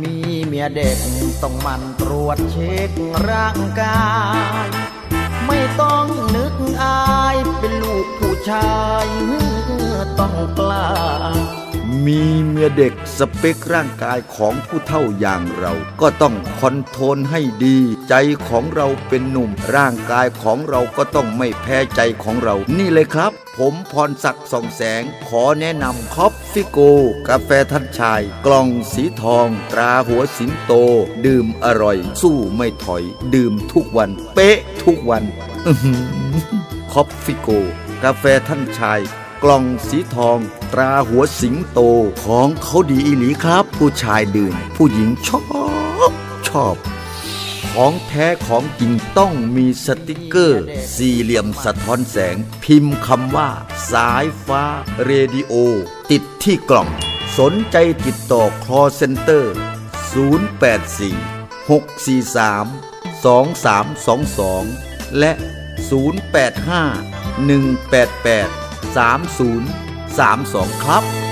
มีเมียเด็กต้องมันตรวจเช็คร่างกาย ไม่ต้องนึกอายเป็นลูกผู้ชายต้องกล้า มีเมียเด็กสเปคร่างกายของผู้เฒ่าอย่างเรา ก็ต้องคอนโทรลให้ดี ใจของเราเป็นหนุ่ม ร่างกายของเราก็ต้องไม่แพ้ใจของเรา นี่เลยครับ ผมพรศักดิ์ส่องแสง ขอแนะนำคอฟฟิโก กาแฟท่านชาย กล่องสีทอง ตราหัวสิงโต ดื่มอร่อย สู้ไม่ถอย ดื่มทุกวัน เป๊ะทุกวันคอฟฟิโก กาแฟท่านชาย กล่องสีทอง ตราหัวสิงโตของเขาดีอีหลีครับ ผู้ชายดื่มผู้หญิงชอบชอบ ของแท้ของจริงต้องมีสติกเกอร์ สี่เหลี่ยมสะท้อนแสง พิมพ์คำว่า สายฟ้า เรดิโอ ติดที่กล่อง สนใจติดต่อ call center 084 643 2322 และ 085 188 3032 ครับ